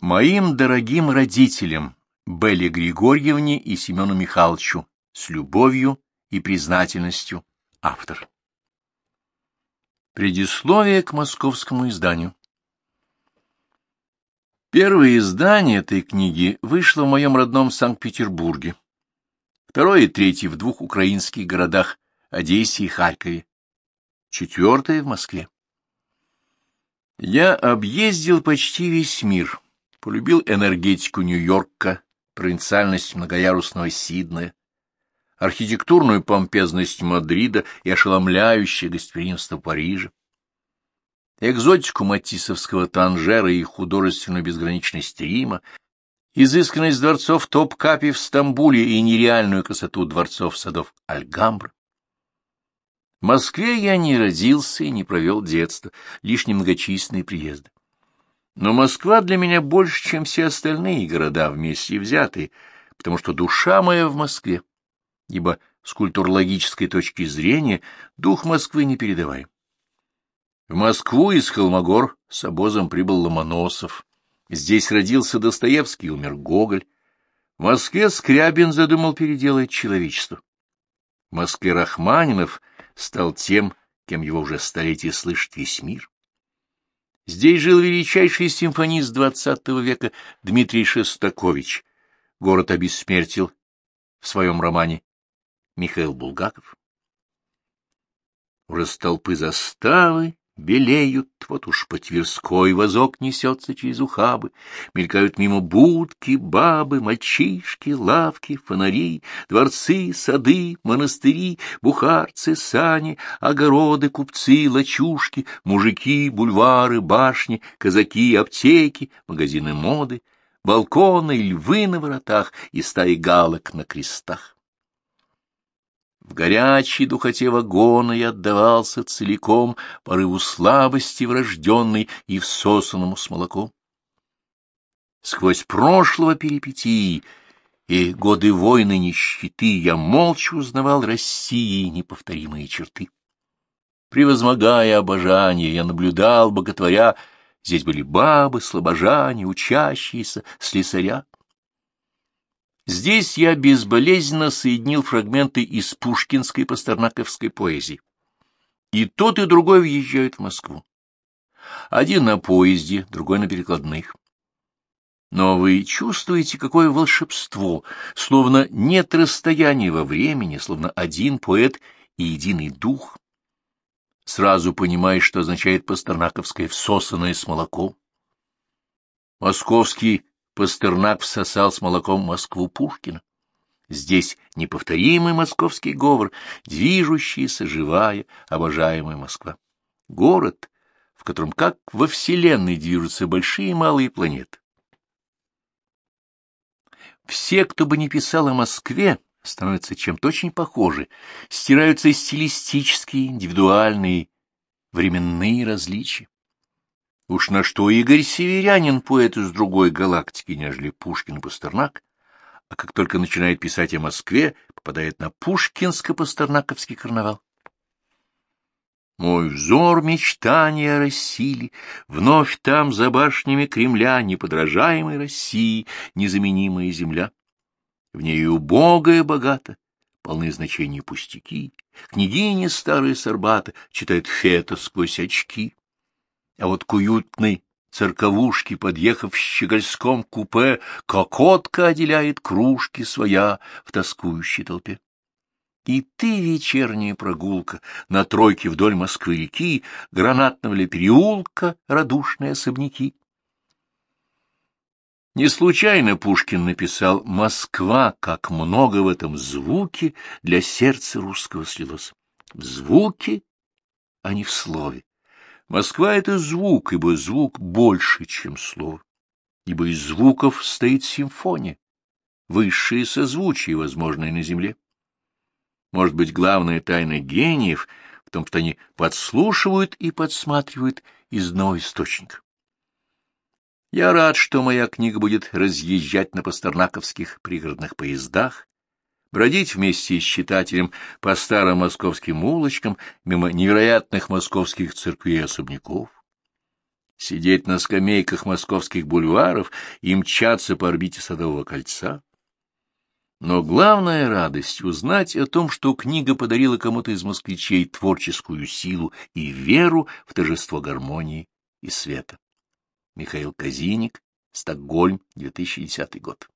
Моим дорогим родителям, Белле Григорьевне и Семену Михайловичу, с любовью и признательностью, автор. Предисловие к московскому изданию. Первое издание этой книги вышло в моем родном Санкт-Петербурге, второе и третье в двух украинских городах Одессе и Харькове, четвертое в Москве. Я объездил почти весь мир, полюбил энергетику Нью-Йорка, провинциальность многоярусного Сиднея, архитектурную помпезность Мадрида и ошеломляющее гостеприимство Парижа, экзотику матисовского Танжера и художественную безграничность Рима, изысканность дворцов Топ-Капи в Стамбуле и нереальную красоту дворцов садов Альгамбра. В Москве я не родился и не провел детство, лишь немногочисленные приезды. Но Москва для меня больше, чем все остальные города вместе взятые, потому что душа моя в Москве, ибо с культурологической точки зрения дух Москвы не передаваем. В Москву из Холмогор с обозом прибыл Ломоносов. Здесь родился Достоевский умер Гоголь. В Москве Скрябин задумал переделать человечество. В Москве Рахманинов стал тем, кем его уже столетие слышит весь мир. Здесь жил величайший симфонист XX века Дмитрий Шестакович. Город обессмертил в своем романе Михаил Булгаков. Уже столпы заставы белеют, вот уж по Тверской возок несется через ухабы, мелькают мимо будки, бабы, мальчишки, лавки, фонари, дворцы, сады, монастыри, бухарцы, сани, огороды, купцы, лачушки, мужики, бульвары, башни, казаки, аптеки, магазины моды, балконы, львы на воротах и стаи галок на крестах. В горячей духоте вагона я отдавался целиком порыву слабости врожденной и всосанному с молоком. Сквозь прошлого перипетии и годы войны нищеты я молча узнавал России неповторимые черты. Превозмогая обожание, я наблюдал, боготворя, здесь были бабы, слабожане, учащиеся, слесаря. Здесь я безболезненно соединил фрагменты из пушкинской пастернаковской поэзии. И тот, и другой въезжают в Москву. Один на поезде, другой на перекладных. Но вы чувствуете, какое волшебство, словно нет расстояния во времени, словно один поэт и единый дух. Сразу понимаешь, что означает пастернаковское «всосанное с молоком». Московский Пастернак всосал с молоком Москву Пушкина. Здесь неповторимый московский говор, движущаяся, живая, обожаемая Москва. Город, в котором, как во Вселенной, движутся большие и малые планеты. Все, кто бы не писал о Москве, становятся чем-то очень похожи, стираются стилистические, индивидуальные, временные различия. Уж на что Игорь Северянин, поэт из другой галактики, нежели Пушкин и Пастернак, а как только начинает писать о Москве, попадает на пушкинско-пастернаковский карнавал. Мой взор мечтания России, вновь там за башнями Кремля неподражаемой России, незаменимая земля. В ней убогая богата, полны значения пустяки, княгиня старая Сарбата читает фета сквозь очки а вот к уютной церковушке, подъехав в щегольском купе, кокотка отделяет кружки своя в тоскующей толпе. И ты, вечерняя прогулка, на тройке вдоль Москвы-реки, гранатного ли переулка, радушные особняки. Не случайно Пушкин написал «Москва, как много в этом звуке для сердца русского слилось». В звуке, а не в слове. Москва — это звук, ибо звук больше, чем слово. Ибо из звуков стоит симфония, высшие созвучия, возможные на земле. Может быть, главная тайна гениев в том, что они подслушивают и подсматривают из одного источника. Я рад, что моя книга будет разъезжать на пастернаковских пригородных поездах, бродить вместе с читателем по старым московским улочкам мимо невероятных московских церквей и особняков. сидеть на скамейках московских бульваров и мчаться по орбите Садового кольца. Но главная радость — узнать о том, что книга подарила кому-то из москвичей творческую силу и веру в торжество гармонии и света. Михаил Казиник, Стокгольм, 2010 год.